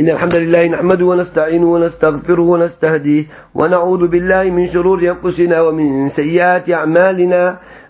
إن الحمد لله نحمده ونستعينه ونستغفره ونستهديه ونعوذ بالله من شرور أنفسنا ومن سيئات أعمالنا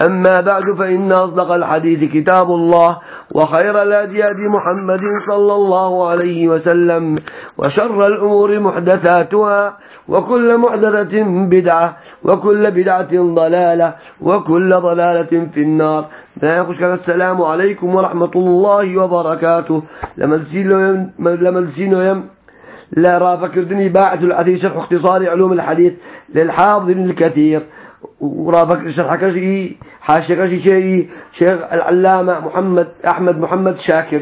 أما بعد فإن أصدق الحديث كتاب الله وخير الهدي هدي محمد صلى الله عليه وسلم وشر الأمور محدثاتها وكل محدثة بدعة وكل بدعة ضلالة وكل ضلالة في النار. السلام عليكم ورحمة الله وبركاته. لما تسينو يم لا رافكردني باعث الحديث شرح اختصار علوم الحديث للحافظ الكثير. ورافق شرح كشي حاشي كشي شيء شيخ العلامة محمد أحمد محمد شاكر.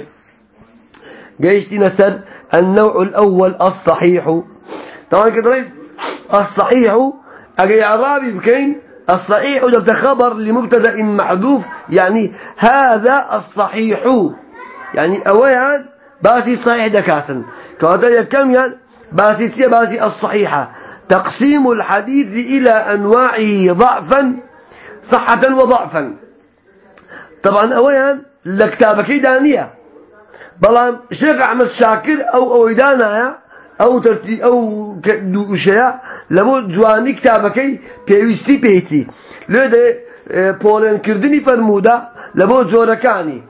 جيشتي نسر النوع الأول الصحيح. طبعا كده الصحيح أجي عرابي بكين الصحيح ده خبر لمبتدا محذوف يعني هذا الصحيح. يعني أولا باسي صحيح دكاتن كهذا كم يعني باسي باسي الصحيحة. تقسيم الحديث إلى أنواعه ضعفا صحة وضعفا. طبعا أولا لكتابك دانية. بلان شيخ أحمد شاكر أو أويدانا أو ترتي أو شيء لبو جواني كتابكي بيوستي بيتي لده بولن كردني فرمودا لبو زوركاني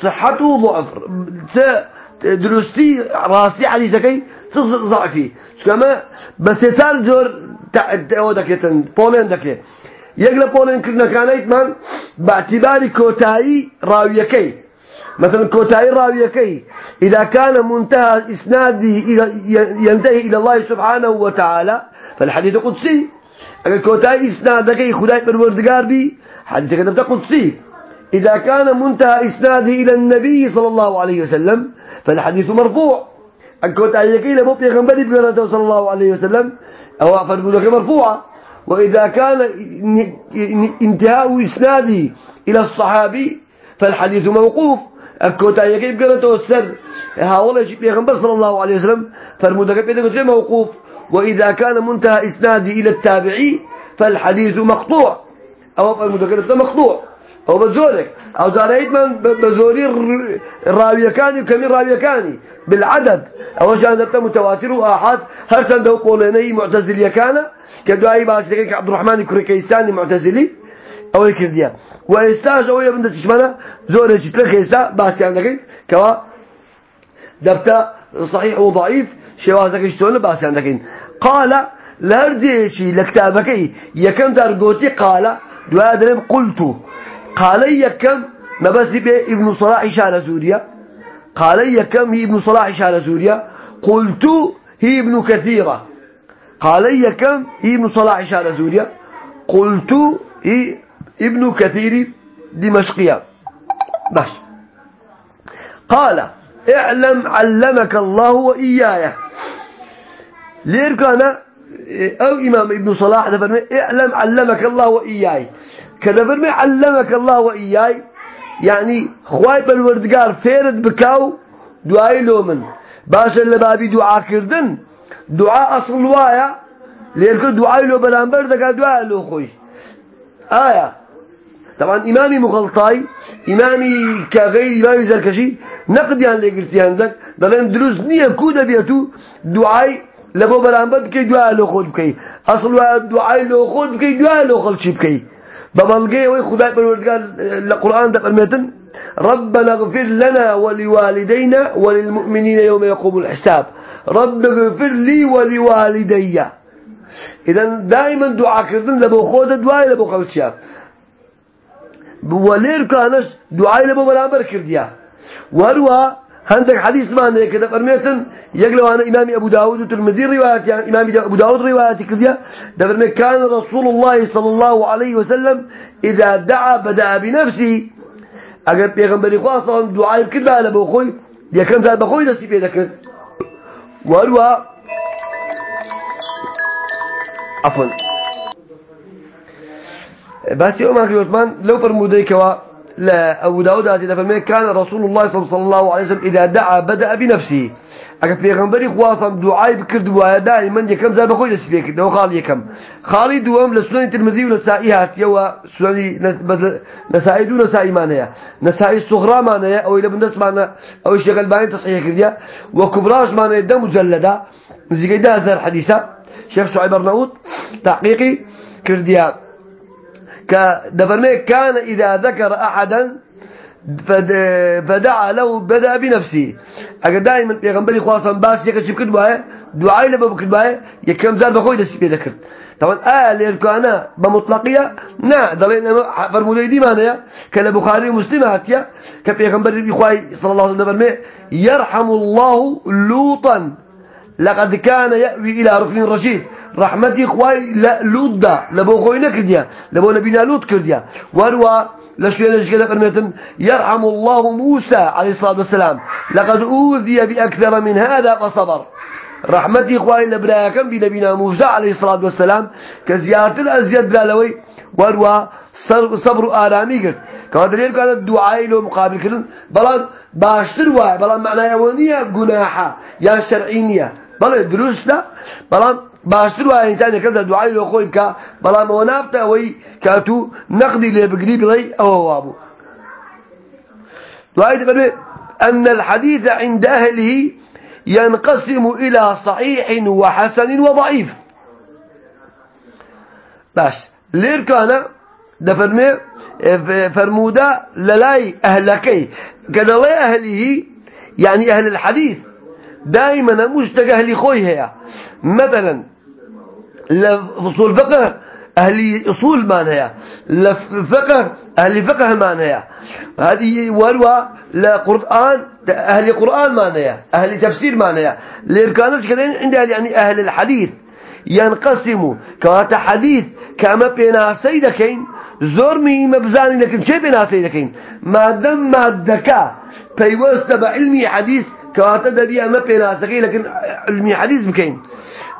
صحته ضعف. درستي راسي حديثكي ضعفي كما بس يسال زور أو دكتن بولن دكي يقلا بولن كردنا كانت من باعتبار كوتاي راويكي مثلا كوتاي راويكي إذا كان منتهى إسناده ينتهي إلى الله سبحانه وتعالى فالحديث قدسي أقول كوتاي إسنادك خداي بالوردقار بي حديث كتبت قدسي إذا كان منتهى إسناده إلى النبي صلى الله عليه وسلم فالحديث مرفوع. الكوتاي يكي لبو بيغنبري بقرأته صلى الله عليه وسلم أو فرمودك مرفوعة. وإذا كان انتهاء إسناده إلى الصحابي فالحديث موقوف. الكوتا يجيب قرأته السر ها والله شيء بيغنبر صلى الله عليه وسلم فرمودك بيدك موقوف. وإذا كان منتهى إسنادي إلى التابعي فالحديث مقطوع. أو فرمودك مقطوع أو بزورك أو داريت من بزوري الراوية كاني وكمين راوية كاني بالعدد. أو شان دبت متواتر وآحاد هر سنده قوليني معتزلية كان كدعاء باسي عبد الرحمن كريكيساني معتزلي أو يكرديا وإستاج أو يبند تشمنا زور جتلك إستا باسي عندك كوا دبتا صحيح وضعيف شوازك شتون باسي عندك قال لرديشي لكتابك يكم ترقوتي قال دوادرم قلت قال يكم ما بس ابن صلاح شال سوريا قال يكم هي ابن صلاح شال سوريا قلت هي ابن كثيرة. قال يكم هي ابن صلاح شال سوريا قلت هي ابن كثير دمشقية. بس. قال اعلم علمك الله وإياي. ليه كان أو إمام ابن صلاح فرمي اعلم علمك الله وإياي. كذا فرمي علمك الله وإياي. يعني خواي بالوردقار فيرد بكاو دعاي لومن. باشا لبابي دعاء كردن دعاء أصل وايا ليركو دعاء لو بلانبر دكا دعاء لو خوي. آية. طبعا إمامي مغلطاي إمامي كغير إمامي زركشي نقد يعني اللي قلت ينزل دلين دروس نية كودة بيتو دعاي لبو بلانبر بكي دعاء لو خود بكي. أصل دعاء لو خود بكي دعاء لو خلط شي بكي. ببلغي وي خداي بالوردقار القرآن ده قرميتن ربنا اغفر لنا ولوالدينا وللمؤمنين يوم يقوم الحساب. رب اغفر لي ولوالدي. إذا دائما دعاء كردن لبو خود دعاء لبو خلطشاب ولير كانش دعاء لبو برابر كرديا. وروا عندك حديث ما عندك كده. فرميتن يقلوا أنا إمام أبو داود والترمذي روايات يعني إمام أبو داود روايات كرديا ده فرمي كان رسول الله صلى الله عليه وسلم إذا دعا بدأ بنفسه. أجر بيغمبري خاصة دعاء كده على بخوي يكن ذا بخوي نسيب يدك وهو عفوا. بس يوم عثمان لو فرمودي كوا أبو داود هذه فرمي كان رسول الله صلى الله عليه وسلم إذا دعا بدأ بنفسه. أكا پیغمبری خواسم دعای بکرد و دائما یکم زار بخوی دست فکر دو خالی یکم خالی دوام لسنن ترمذی و نسائی هات یو سنن نسائی دو نسائی معنیه نسائی صغرا معنیه أو إلى بندس معنی أو شغل باین تصحیح کردیا و کبراش معنیه ده مجلدة. نزیگی ده هزار حدیثه شيخ شعيب برناوت تحقيقي كرديا. كدفرمي كان إذا ذكر أحدا فدعا له بدأ بنفسه. اگر دائما پیغمبری خواستم باس یک چی کرد وای دعای لب بکرد وای یکم زار بخوی دست پیدا کرد طبعا آل الكانا بمطلقية نا دلين فرمودي دي معناها كان بخاري ومسلم هاتيا كبيغمبر إخوائي صلى الله عليه وسلم يرحم الله لوطا. لقد كان يأوي إلى ركن رشيد. رحمتي إخوائي لا لوط دا. لبو خوينا كرديا. لبو نبينا لوط كرديا. واروا لشوية كده فرميتن يرحم الله موسى عليه الصلاة والسلام. لقد أوذي بأكثر من هذا فصبر. رحمتي إخواني لبراكم بنبينا موسى عليه الصلاة والسلام. كزيادة الأزياد لالوي وروا صبر آرامي قلت كما دليل كان الدعاء له مقابل كلن بلان باشتر واي بلان معناه يوانية قناحة يا شرعينية. دروس لا بلان باشتر وای انسان کەس دوعای لە خۆی بکە بەڵام ئەوە نافتە ئەوەی کاتوو نەقدی لێ بگری بڵێ ئەوە وابوو دوای دەبێت أن الحديث عند أهله ينقسم إلى صحيح وحسن وضعيف باش لير كان دفرمي فرمودا للاي أهلكي كان الله أهله يعني أهل الحديث دائما مشتق أهل خوي هي مثلا لفصول فقه أهل أصول معناها لفقه أهل فقه معناها هذه وروا لقرآن أهل قرآن معناها أهل تفسير معناها لإركانات كذين عند يعني أهل الحديث. ينقسم كواتا حديث كما بين سيدكين زور مي مبزاني لكن شيء بين سيدكين. ما دم ما الدكا بيوست بعلمي حديث كواتا دبيا ما بين سيدكين لكن علمي حديث بكين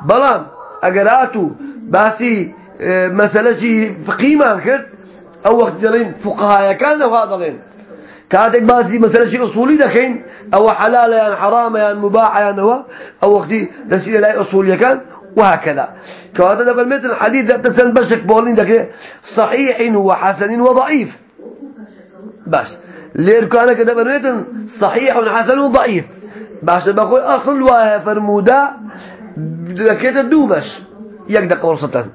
بلان اگراتو باسی آه، مسئله شي فقيمان کرد أو وقت دلين فقهاء كان أو هذا كاتك باسي مسألة شيء أصولي دخين أو حلال يعني حرام يعني مباح يعني هو أو وقت دسيلة لا أصولي كان وهكذا. كهذا ده بالمثل الحديث ده تسن بشك بولين دك صحيح وحسن وضعيف. بس لير كان كده صحيح وحسن وضعيف. بس بقول أصل وفرمودا دەکێتە دوو بەش یەک دقە وەرسەتەن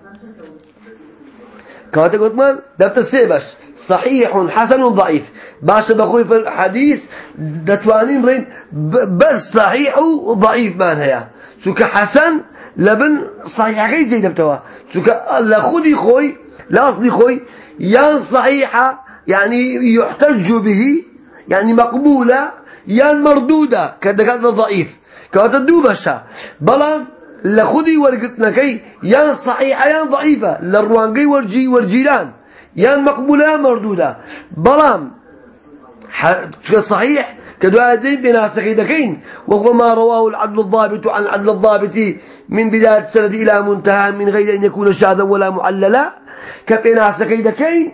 كاتك عثمان دبت السيبش صحيح حسن ضعيف. باش بخوي في الحديث دتوانين بلين بس صحيح وضعيف مان هيا سوك حسن لبن صحيح غير زي دبتوا سوك لخودي خوي لا أصلي خوي يان صحيحة يعني يحتج به يعني مقبولة يان مردودة كذا ضعيف. كذا دوبشة. بلان لخودي ورقتنكي يان صحيحة يان ضعيفة. للروانقي والجي والجيران. يان مقبولة يان مردودة. بلام صحيح؟ كدعاء الدين بنا سخيدكين وهو ما رواه العدل الضابط عن العدل الضابط من بداية السند إلى منتهى من غير أن يكون شاذا ولا معللا. كبنا سخيدكين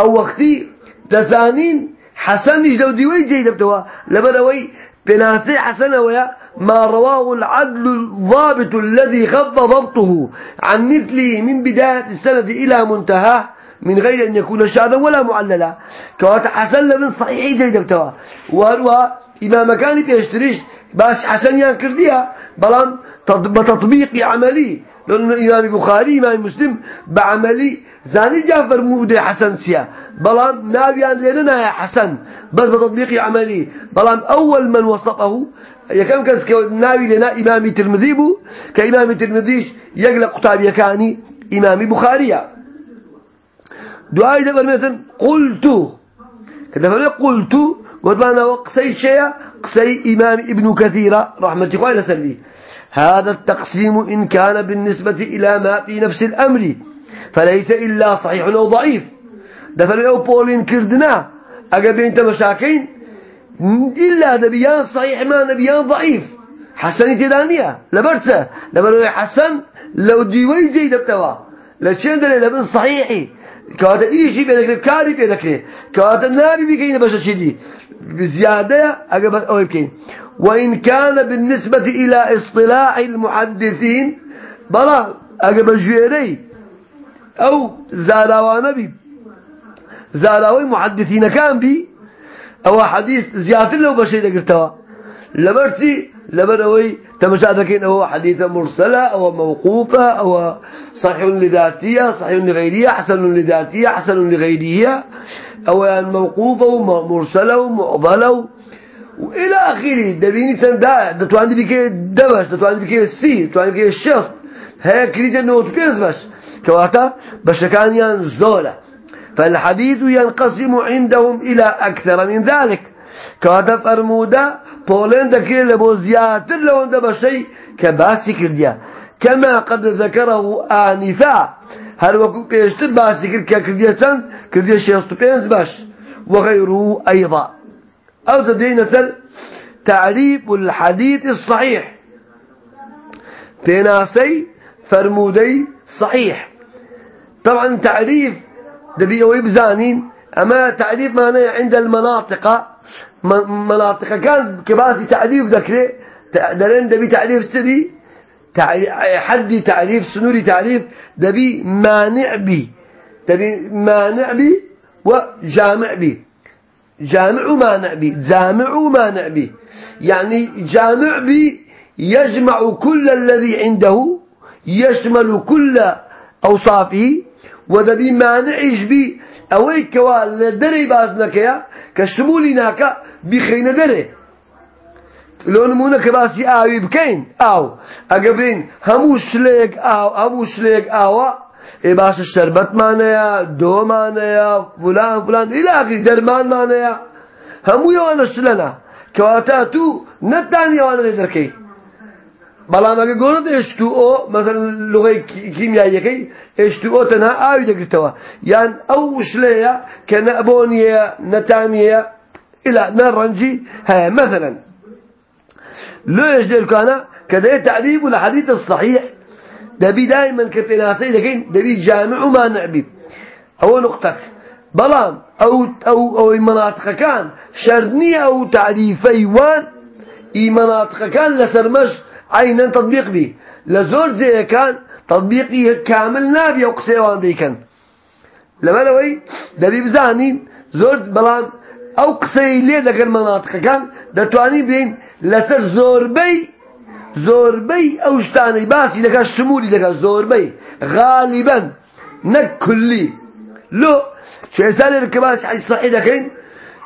أو وقتي تسانين. حسن جدودي وي جيد بتوا. لبنوي بناسي حسن ويا ما رواه العدل الضابط الذي خف ضبطه. عن مثله من بداية السند إلى منتهاه من غير أن يكون شاذا ولا معللا. كوات حسن من صحيح زي دبتوا وهو إمام كان بيشتريش باش حسن يان كرديها بلان بتطبيق عملي. لأن الإمام البخاري إمام مسلم بعملي زاني جعفر مودي حسن سيا. بلان نابيان لنا يا حسن. بس بتطبيق عملي. بلان أول من وصفه يكم كس كناوي لنا إمام ترمذي بو. كإمام ترمذيش يقلق قطاب يكاني إمام بخاريا دعاء دبر مثلا قلت. كذا قلت. قلت أنا وقسي شيء قسي إمام ابن كثير رحمة الله سلبي هذا التقسيم إن كان بالنسبة إلى ما في نفس الأمر فليس إلا صحيح أو ضعيف. دفن أو بولين كردنا أقبل أنت مشاكين إلا نبيان صحيح ما نبيان ضعيف. حسني تدانية لبرته لبروي حسن لو ديوي زي دبتوا لشين دل لبن صحيحي. كواتا إيشي بيدك كاري بيدك. كواتا نابي بيكين بشا شدي بزيادة أقبل أو يمكن وإن كان بالنسبة إلى اصطلاح المحدثين بلا أقبل جويري أو زاراوانا بي زاراوي محدثين كان بي أو حديث زيادة لو بشي دقرتوا لبرتي لبروي تمشى هو حديث مرسلة أو موقوفة أو صحيح لذاتية صحيح لغيرية حسن لذاتية حسن لغيرية أو يعني موقوفة ومرسلة ومعضلة وإلى آخره. دبيني تندا دتوان بك دبش دتوان بك سي دتوان بك الشخص هي كريت نوت بيز بس كواتا بس كان ينزولا فالحديث ينقسم عندهم إلى أكثر من ذلك. كواتا فرمودا بولين دكير لبو زياتر لو انت بشي كباسي كرديا. كما قد ذكره آنفا. هل وكو بيشتر باسي كر كرديا كرديا شيستو بينز باش وغيره أيضا. أو تدينة تعريف الحديث الصحيح. بيناسي فرمودي صحيح. طبعا تعريف دبي ويبزانين أما تعريف معناه عند المناطق. مناطق كان كباسي تعريف ذكره درين دبي تعريف تبي حدي تعريف سنوري تعريف. دبي مانع بي. دبي مانع بي وجامع بي. جامع ومانع بي جامع ومانع بي يعني جامع بي يجمع كل الذي عنده يشمل كل أوصافه. ودبي مانع بي أوي كوال لدري بازنكيا كشمولي ناكا بخين دري. لو نمونه كباسي آوي بكين؟ آو. أقبرين همو شليك آو همو شليك آوا. إيه باش الشربت مانيا دو مانيا فلان فلان. إلى آخر درمان مانيا همو يوانا شلنا. كواتاتو نتاني يوانا دركي بەڵام ئەگە گۆڕت H2O مەسەر لغەی کیمیاییەکەی H2O تەنها ئاوی دەگرتەوە یان ئەو شلەیە کە نەبۆنیە نەتامیە إلى نرنجي ها مثلا. ليش ذلك كده تعريف الحديث الصحيح دبي دائما كبناسي لكن دبي جامع ما نعبي أو نقطك بلام أو أو أو مناطق كان. شرني أو تعريفي وان. إي مناطق كان لسرمش عينا تطبيق به لزور زي كان تطبيقي كامل نابي أو قسيوان دي كان. لما لوي دبي بزانين زور بلان أو قسي ليه لك المناطق كان. دتواني بين لسر زوربي زوربي باسي لك الشمولي لك زوربي غالبا نك كلي لو شو يسال حديث صحيح دكين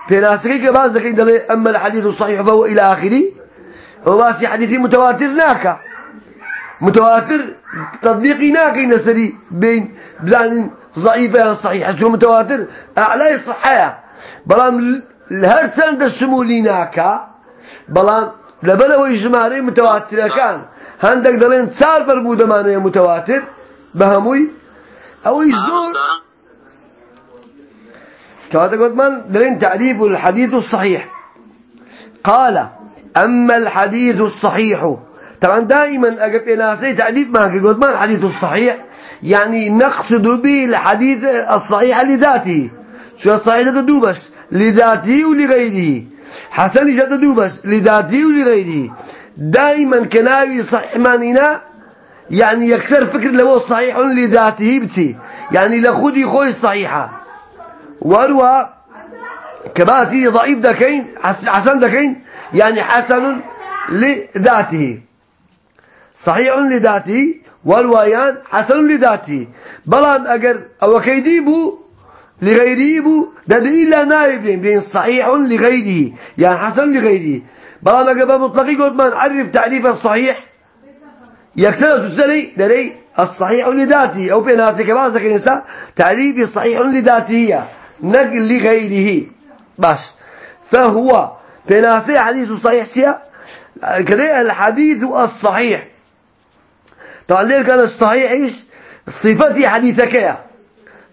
في ناسكي كباس دكين دلي أما الحديث الصحيح فهو إلى آخره وباسي حديثي متواتر ناكا متواتر تطبيقي ناكا نسري بين بزان ضعيفة صحيحة متواتر أعلى الصحة بلام الهر سند الشمولي ناكا بلام لبلا ويجماري متواتر كان هندك دلين صار فرمود معناه متواتر بهموي أو يزور كما قلت من دلين تعريف الحديث الصحيح قال أما الحديث الصحيح طبعا دائما أقف إلى تعريف ما قلت ما الحديث الصحيح يعني نقصد به الحديث الصحيح لذاته شو الصحيح تدوبش لذاته ولغيره حسن تدوبش لذاته ولغيره دائما كناوي صحيح مانينا يعني يكسر فكر لو صحيح لذاته بتي. يعني لخذي خوي الصحيحة وروى كباسي ضعيف دكين حسن دكين يعني حسن لذاته. صحيح لذاته والوايان حسن لذاته. بلان أجر أو كيديبو لغيره بو ده إلا نائب بين صحيح لغيره. يعني حسن لغيره. بلان أجر مطلقي قلت من عرف تعريف الصحيح. يكسر تسلي دري الصحيح لذاته. أو بيناتك بعض النساء تعريف صحيح لذاته. نقل لغيره. باش فهو في ناسي حديث صحيح سيا كده الحديث الصحيح. طبعا ليه كان الصحيح إيش؟ صفتي حديثك يا.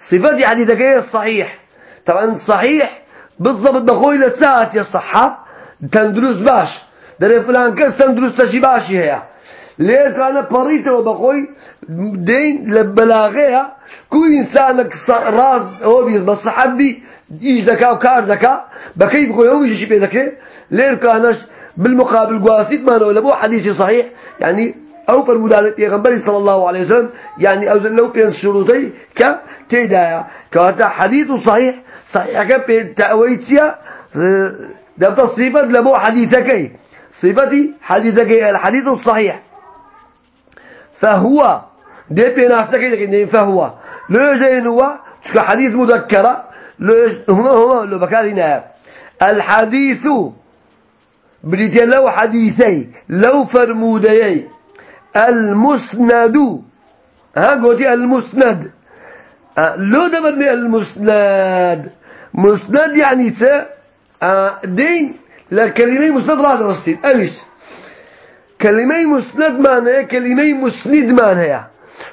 صفتي حديثك يا الصحيح. طبعا الصحيح بالضبط بقول لساعة يا الصحة تندرس باش. دري فلان كس تندرست شي باشي هيا. ليه؟ كان بريته بخوي دين لبلاغيها. كل إنسانك راس بيز مصلحت بي إيش ذكا وكار بكيف بخوي هو يجي شيء بذكي ليه؟ كانش بالمقابل قاسيت ما نقول لبو حديث صحيح. أو فرمودان يغنبري صلى الله عليه وسلم يعني أو لو بين الشروطي ك تيدايا. كهذا حديث صحيح صحيح كبين تأويتيا ده تصريفات لبو حديثك. صفتي حديثك الحديث الصحيح. فهو ده بين أسلك فهو. لو زين هو شك حديث مذكرة. لو هما هما لو بكارينا الحديث بديت لو حديثي لو فرمودي. المسند. ها قلتي المسند. أه لو دبرني المسند مسند يعني س أه دين لكلمة مسند راد وستين أيش؟ كلمة مسند معناها كلمة مسند معناها.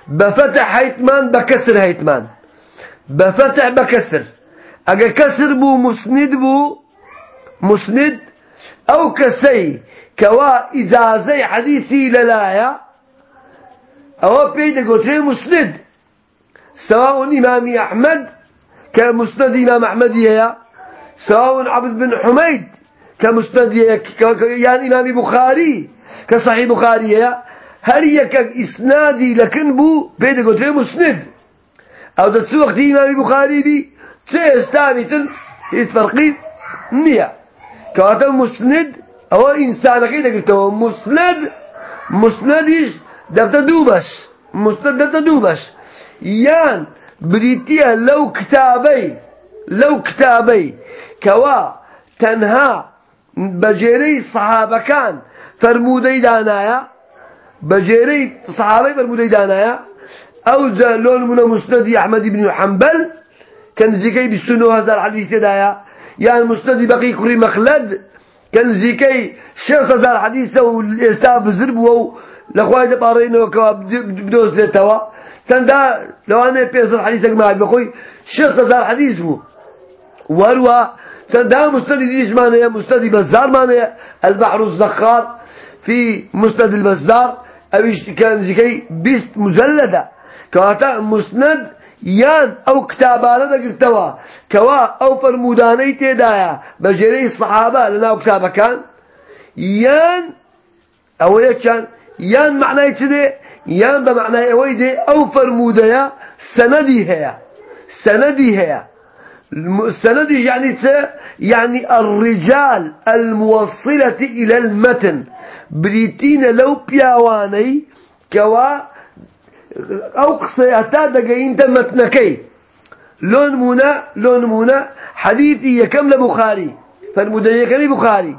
بفتح هيتمان بكسر هيتمان. بفتح بكسر. أجا كسر بو مسند بو مسند أو كسي كوا إجازة حديثي للايا أو بيد قوتين مسند. سواء إمام أحمد كمسند إمام أحمد يا سواء عبد بن حميد كمسند يعني إمام بخاري كصحيح بخاري يا هل يك إسنادي لكن بو بيد قوتين مسند. أو دس وقت إمام بخاري بي تستامتن يتفرقين نية. كاتب مسند أو إنسان كده قلت مسند. مسندش دبتا دوبش مسند دبتا دوبش يان بريتيا لو كتابي لو كتابي كوا تنها بجيري صحابة كان فرمودي دانايا بجيري صحابي فرمودي دانايا أو لون من مسند احمد بن حنبل كان زيكي بستنو هزار حديث دايا يعني مسند بقي كري مخلد كان زيكي شيخ هزار حديث والاستاف بزرب لخوای دەپارڕێنەوە کەوا بدۆزرێتەوە چەندە لەوانەیە پێسەد حەدیثێک مای بخۆی شێخ هەزار حەدیث بوو وەروە چەندە مستەدی دیشمانەیە مستەدی بەزارمانەیە البحر الزخار. في مسند البزار أويش كان زكي بيست مجلدة. كواتا مسند يان أو كتابانة قلتوا كوا أو فرموداني تيدايا بجري الصحابة لنا كتابة كان يان أو كان يان معناه كده يان بمعنى أويدي أو فرموديا سندي هي سندي هي السندي يعني يعني الرجال الموصلة إلى المتن. بريتين لو بياواني كوا أو قصياتا دقين متنكي. لون منا لون منا حديثي يكمل بخاري فالمدنيا كم بخاري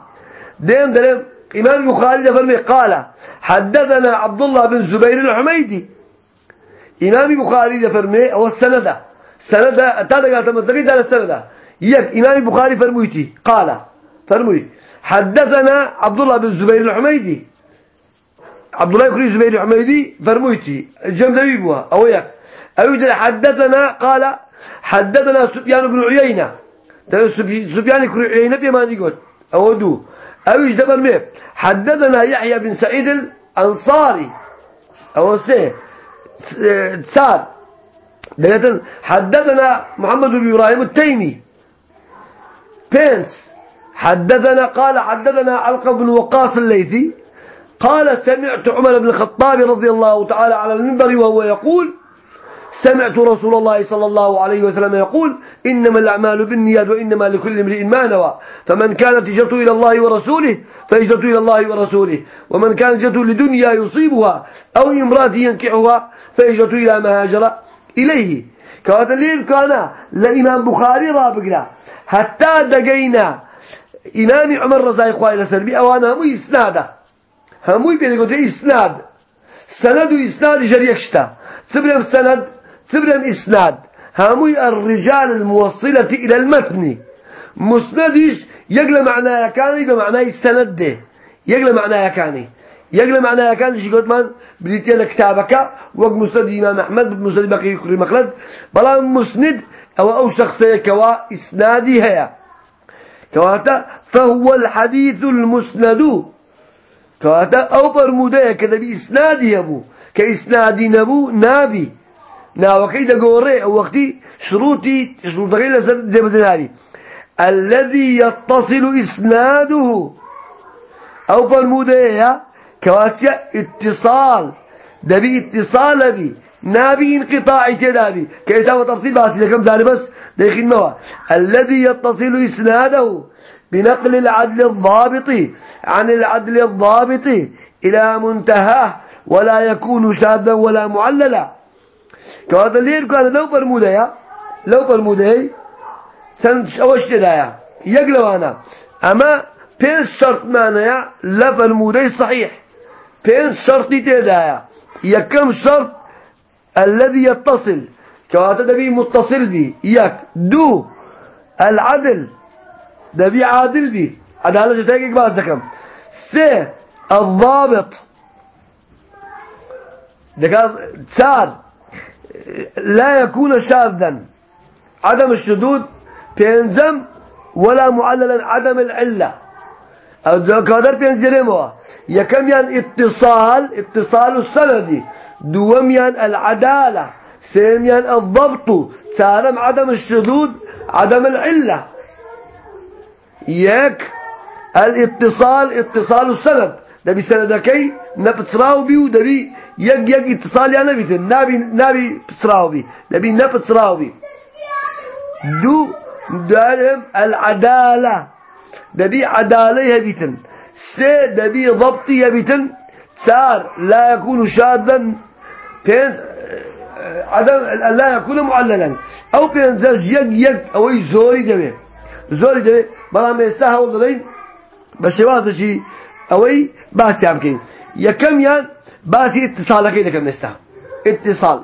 ديم دلم. إمام البخاري فرمي قال حدثنا عبد الله بن زبير الحميدي. إمام البخاري فرمي هو السندة. سندة تادا قالت متقيد على السندة. يك إمام البخاري فرميتي قال فرمي حدثنا عبد الله بن زبير الحميدي. عبد الله بن زبير الحميدي فرميتي جمد أيبوها أو يك. أيود حدثنا قال حدثنا سفيان بن عيينة. سفيان بن عيينة بما نقول أو دو. أويش دبر ميب حدثنا يحيى بن سعيد الأنصاري. أو سي سار. حدثنا محمد بن إبراهيم التيمي. بينس. حدثنا قال حدثنا علقة بن وقاص الليثي. قال سمعت عمر بن الخطاب رضي الله تعالى على المنبر وهو يقول سمعت رسول الله صلى الله عليه وسلم يقول إنما الأعمال بالنيات وإنما لكل امرئ ما نوى. فمن كانت هجرته إلى الله ورسوله فهجرته إلى الله ورسوله. ومن كانت هجرته لدنيا يصيبها أو امرأة ينكحها فهجرته إلى ما هاجر إليه. كهذا الليل كان لإمام بخاري رابقنا. حتى دقينا إمام عمر رضي الله عنه سلبي أوانا همو إسناده همو يقول إسناد. سند إسناد جريكشتا. تبرم سند تبرم إسناد هاموي الرجال الموصلة إلى المتن. مسندش يقل معناه كاني بمعنى السند يقل معناه كاني يقل معناه كان شي قلت من؟ بديت لك كتابك. وقت مسند إمام أحمد مسند بقي كري مخلد. بلا مسند أو أو شخصية كوا إسنادي هيا كواتا فهو الحديث المسند. كواتا أو برمودة كذا بإسنادي يبو كإسنادي نبو نابي. ناوكي دقوري وقتي شروطي شروط غير زي ما الذي يتصل إسناده. أو برمودة كواتيا اتصال. دبي اتصال بي نابي انقطاع تدابي كيسا وتفصيل باسي لكم ذلك بس داخل موا. الذي يتصل إسناده بنقل العدل الضابط عن العدل الضابط إلى منتهاه ولا يكون شاذا ولا معللا. كهذا اللي يركو أنا لو برمودا يا لو برمودا سنش أوش تدايا يقلو أنا أما بين شرط معناها لا برمودا صحيح. بين شرطي تدايا يكم شرط الذي يتصل. كهذا دبي متصل به يك دو العدل دبي عادل به عدالة جتاكي باز دكم. سي الضابط. دكان تسار لا يكون شاذا. عدم الشذوذ بينزم ولا معللا عدم العلة. كادر بينزلموا يكم ين اتصال اتصال السندي. دوم ين العدالة. سيم ين الضبط. سارم عدم الشذوذ عدم العلة. يك الاتصال اتصال السند. دبي سندكي نبتسراو بيو دبي يك يك اتصال يعني بيتن نبي نبي بتسراو بي دبي نبتسراو بي دو دارم العدالة. دبي عدالة يبيتن سي دبي ضبطي يبيتن سار لا يكون شاذا بينز عدم لا يكون معللا أو بينز يك يك أو زوري دبي زوري دبي بلا ما يستاهل دلين بشوازشي اوي باس يمكن يكم يان باسي اتصال كده كم نستا اتصال.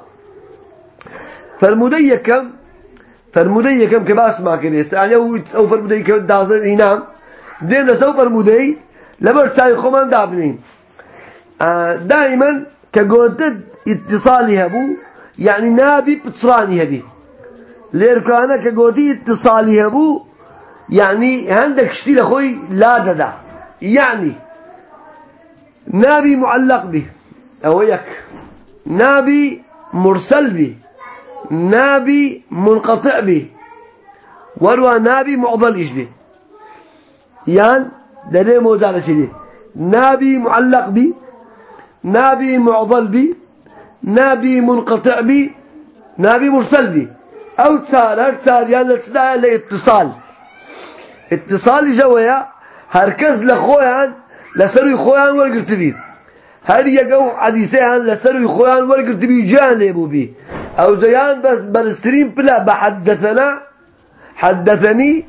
فرمودي يكم فرمودي يكم كباس ما كده يستا يعني أو أو فرمودي كم داز ينام دين سو فرمودي. لبر ساي خمان دابنين آه دائما كقولت اتصالي هبو. يعني نابي بتصراني هبي. ليركانا كقولتي اتصالي هبو. يعني عندك شتي لخوي لا ددا يعني نابي معلق به. أو يك نابي مرسل به. نابي منقطع به. وروى نابي معضل إيش به. يان دليل موزالة شديد. نابي معلق به. نابي معضل به. نابي منقطع به. نابي مرسل به. أو تسار هر تسار يعني لتسداء لاتصال. اتصال جويا هركز لخويان لسروي خوان ورقرت بي هل يقو حديثيان لسروي خوان ورقرت بي جان ليبو بي. أو زيان بس برسترين بلا بحدثنا حدثني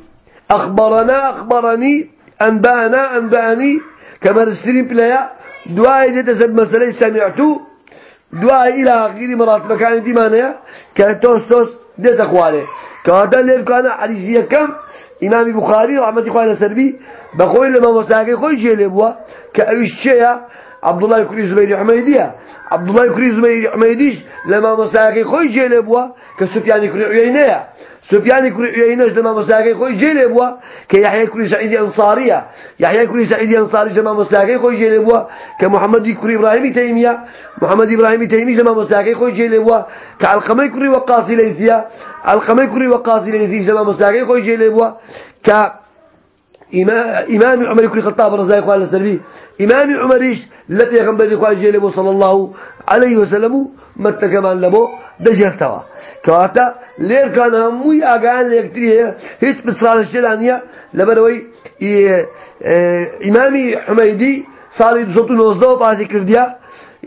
أخبرنا أخبرني أنبأنا أنبأني. كبرسترين بلا دعاء دي تسب مسألة سمعتو. دعاء إلى غير مراتب كان توس توس دي تخوالي كهذا اللي كان حديثية كم؟ إمام بخاري رحمة الله سربي بقول لما مستعجل خوي جيل بوا كأويش شيء عبد الله يكري زبير حميدية عبد الله يكري زبير حميديش لما مستعجل خوي جيل بوا كسفيان يكري عيينة سفيان يكري عيينة لما مستعجل خوي جيل بوا كيحيى يكري سعيد أنصارية. يحيى يكري سعيد أنصاري لما مستعجل خوي جيل بوا كمحمد يكري إبراهيم تيمية. محمد إبراهيم تيمية لما مستعجل خوي جيل بوا كالقمة يكري وقاصي ليثيا القمة يكري وقاصي ليثيا لما مستعجل خوي جيل بوا ك إمام عمر يكون خطاب رضي الله عنه إمام عمريش لتي يغنبري خواه جيلبو صلى الله عليه وسلم متى كمان لبو دجرتوا كواتا لير كان هموي آقان ليكتريه هيت بسران الشيلانية. لبروي إمامي حميدي صالي دوسطو نوزدو باتي كرديا.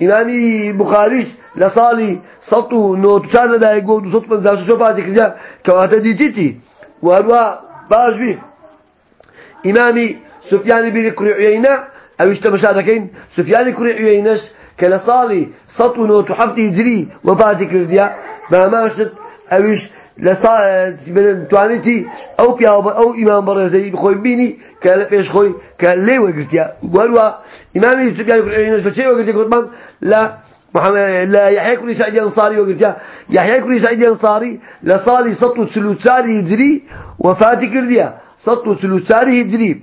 إمامي بخاريش لصالي سطو نوتو چار لدائقو دوسطو پنزاشو شو باتي كرديا. كواتا ديتيتي واروا باجوي. إمامي سفيان بن كريعينا أو اشتمشاركين سفيان كريعينش كلصالي سطو نوت حفتي دري وفاتي كرديا. ما ماشت أوش لصا توانيتي أو بيا أو إمام برزي بخوي بيني كلا فيش خوي كلا وقرتيا وقالوا إمامي سفيان كريعينش لشيء وقرتي قطمان لا. محمد لا يحيى كل سعيد أنصاري وقرتيا يحيى كل سعيد أنصاري لصالي سطو سلوتاري دري وفاتي كرديا. سطو سلوساري هدري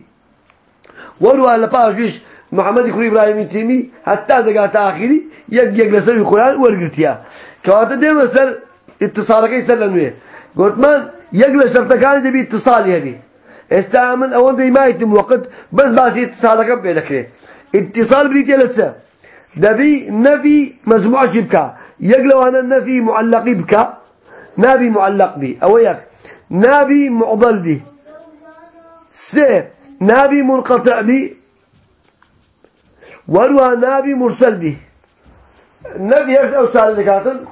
وروا لباش بيش محمد كوري إبراهيم التيمي حتى دقات آخري يق يق لسر يخوان ورقرتيا كواتا ديما سر اتصالك يسر لنويه قلت من؟ يق لسر تكاني دبي اتصالي هبي. استعمل أول دي ما يتم وقت بس باسي اتصالك بيدك اتصال بريتي لسه. دبي نفي مجموعة شبكة. يقلو أنا النفي معلق بك نابي معلق بي. أو يك نابي معضل بي. سي. نابي منقطع بي. وروى نابي مرسل به. نبي يرس أو تعالي لكاتل؟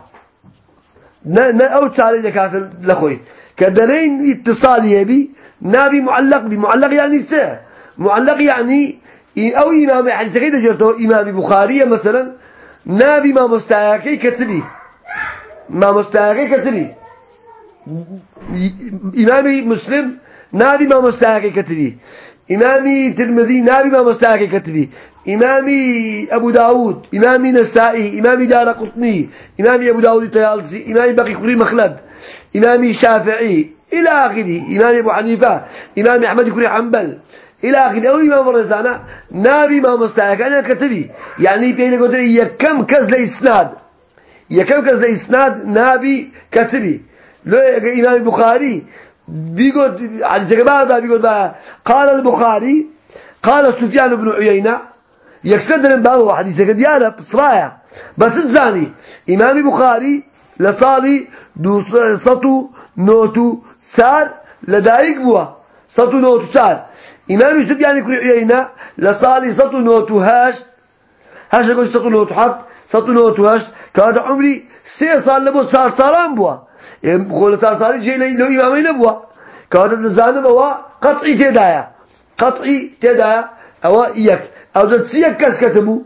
ن أو تعالي لكاتل لخوي. كدرين اتصال يبي نابي معلق بي معلق يعني سه. معلق يعني أو إمام يعني سكيد جرته إمام بخاري مثلا. نابي ما مستعاكي كتبي. ما مستعاكي كتبي. إمامي مسلم نابي ما مستعاكي كتبي. إمامي ترمذي نابي ما مستعاكي كتبي. إمامي أبو داود إمامي نسائي إمامي دار قطني إمامي أبو داود الطيالسي إمامي بقي كريم مخلد إمامي شافعي إلى آخره إمامي أبو حنيفة إمامي أحمد كريم حنبل إلى آخره. أو إمام الرزانة نابي ما مستعاك أنا كتبي يعني بين قلت يكم كز لإسناد يكم كز لإسناد نابي كتبي. لو إمام البخاري بيقول على زكبار بيقول قال البخاري قال سفيان بن عيينة باب واحد. يسكت يانا بصرايا. بس الزاني إمام بخاري لصالي دو سطو نوتو سار بوا. سطو نوتو سار. إمام سفيان بن عيينة. لصالي سطو نوتو هاش هاش يقول سطو نوتو حفت. سطو نوتو هاش كان عمري سي صار لبو صار صاران بوا. قول صار صاري جي لو إمامين بوا. كان الزاني أو ده تسيا كاس كتبوا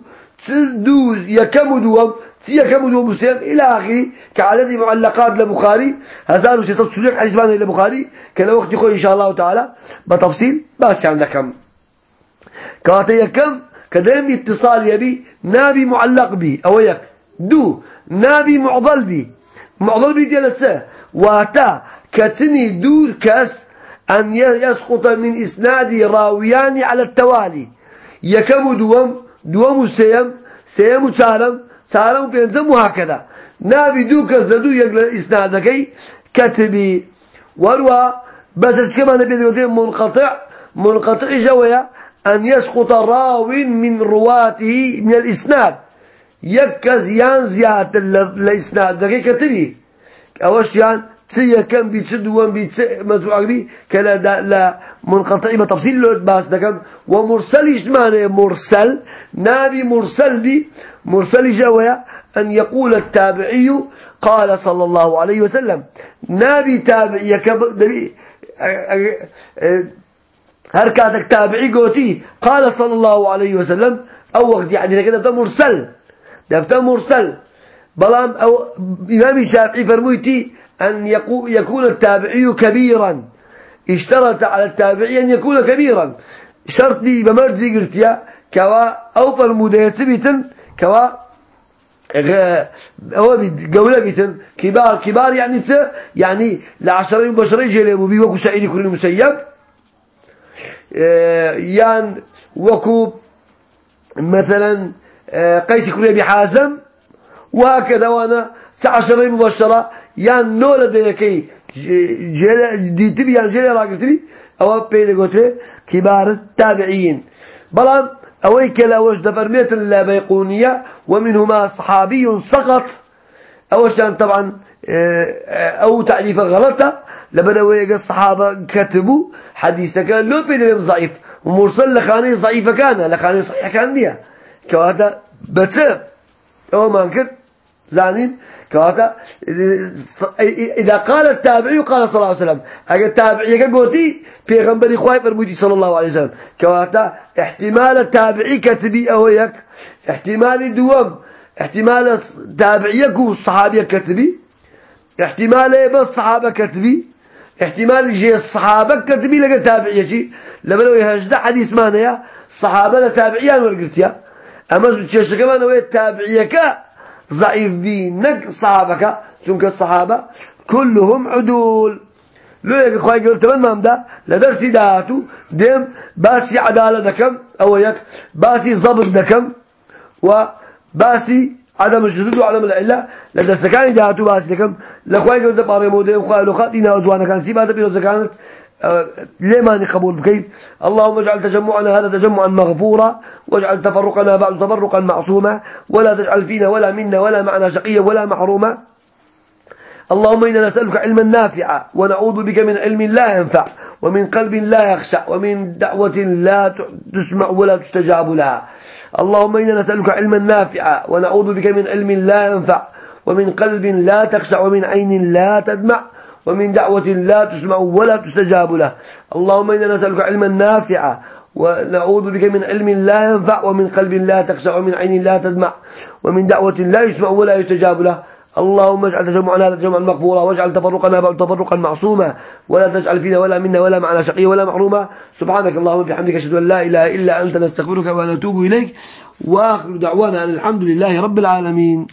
تدوز يكم دوم تسيا كم دوم مسلم إلى آخره كعدد معلقات لبخاري هزار وستة سلوك حديث معنا لبخاري كان وقت يخوي إن شاء الله تعالى بتفصيل بس عندكم كاتا يكم كدائم اتصال يبي نابي معلق بي أو يك دو نابي معضل بي. معضل بي ديالتسا واتا كتني دور كاس أن يسقط من إسناد راويان على التوالي. يكم دوم دوم سيم سيم سالم سالم بينزم وهكذا نابي دوك زدو يقل إسنادكي كتبي وروا بس كما نبي منقطع منقطع جوية أن يسقط راو من رواته من الإسناد. يكز يان زيادة الإسناد دقي كتبي. أوش يان؟ تسيا كم بيتسد وان بيتس مزوع بي كلا دا لا منقطع بتفصيل لو باس دكم ومرسل اجمعنى مرسل نبي مرسل بي مرسل جوايا أن يقول التابعي قال صلى الله عليه وسلم. نبي تابعي يكب نبي هركاتك تابعي قوتي قال صلى الله عليه وسلم. أو وقت يعني كده ده مرسل. ده مرسل. بلام أو إمام الشافعي فرمويتي أن يكون التابعي كبيرا. اشترط على التابعي أن يكون كبيرا. شرط لي بمرزي قرتيا كوا أوفر مديسبتا كوا هو قولة بيتن. كبار كبار يعني س يعني لعشرين بشرين جلبوا بي وكو سعيد كل المسيب يان وكو مثلا قيس كل أبي حازم. وهكذا وأنا عشرين مبشرة نولا ديكي جيل دي تبي يان جيل راقتي أو بين قوتي كبار التابعين بلام اويك لاوش دفرميت اللابيقونية ومنهما صحابي سقط. اوشان طبعا أو تعريف غلطة لبنا ويقى الصحابة كتبوا حديثة كان لو بين ضعيف ومرسل لخاني ضعيفة كان لخاني صحيح كان ديا كواتا بتب أو ما انكر زانين؟ كواتا إذا قال التابعي قال صلى الله عليه وسلم هذا التابعي كقوتي بيغنبري خواي فرموتي صلى الله عليه وسلم. كواتا احتمال التابعي كتبي أهويك احتمال دوام احتمال التابعي كو الصحابي كتبي احتمال بس الصحابة كتبي احتمال جي الصحابة كتبي لقى تابعي شيء لما لو يهجد حديث مانيا الصحابة لتابعيان ورقرتيا أما تشيش كمان هو التابعي ضعيف بي نق صحابك ثم الصحابة؟ كلهم عدول. لو يك خواهي قلت من مامدا لدرسي داتو. ديم باسي عدالة دكم أو يك باسي ضبط دكم وباسي عدم الشذوذ وعدم العلة. لدرس كان داتو باسي دكم. لخواهي قلت باري موديم خواهي لخاتينا وزوانا كان سيبا تبيرو كانت لما قبول بكيف؟ اللهم اجعل تجمعنا هذا تجمعا مغفورا واجعل تفرقنا بعد تفرقا معصوما ولا تجعل فينا ولا منا ولا معنا شقيا ولا محروما. اللهم إنا نسألك علما نافعا ونعوذ بك من علم لا ينفع ومن قلب لا يخشع ومن دعوة لا تسمع ولا تستجاب لها. اللهم إنا نسألك علما نافعا ونعوذ بك من علم لا ينفع ومن قلب لا تخشع ومن عين لا تدمع. ومن دعوة لا تسمع ولا تستجاب له. اللهم إنا نسألك علما نافعا ونعوذ بك من علم لا ينفع ومن قلب لا تخشع ومن عين لا تدمع. ومن دعوة لا يسمع ولا يستجاب له. اللهم اجعل تجمعنا هذا جمعا مقبولا واجعل تفرقنا بعد تفرقا معصوما. ولا تجعل فينا ولا منا ولا معنا شقيا ولا محروما. سبحانك اللهم وبحمدك أشهد أن لا إله إلا أنت نستغفرك ونتوب إليك. وآخر دعوانا أن الحمد لله رب العالمين.